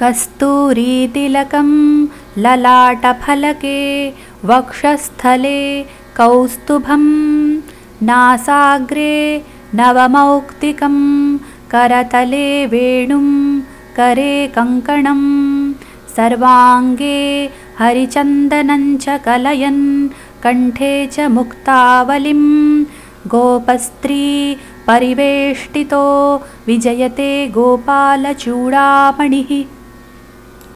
कस्तूरीतिलकं ललाटफलके वक्षस्थले कौस्तुभं नासाग्रे नवमौक्तिकं करतले वेणुं करे कङ्कणं सर्वाङ्गे हरिचन्दनं च कलयन् कण्ठे च मुक्तावलिं गोपस्त्री परिवेष्टितो विजयते गोपालचूडामणिः।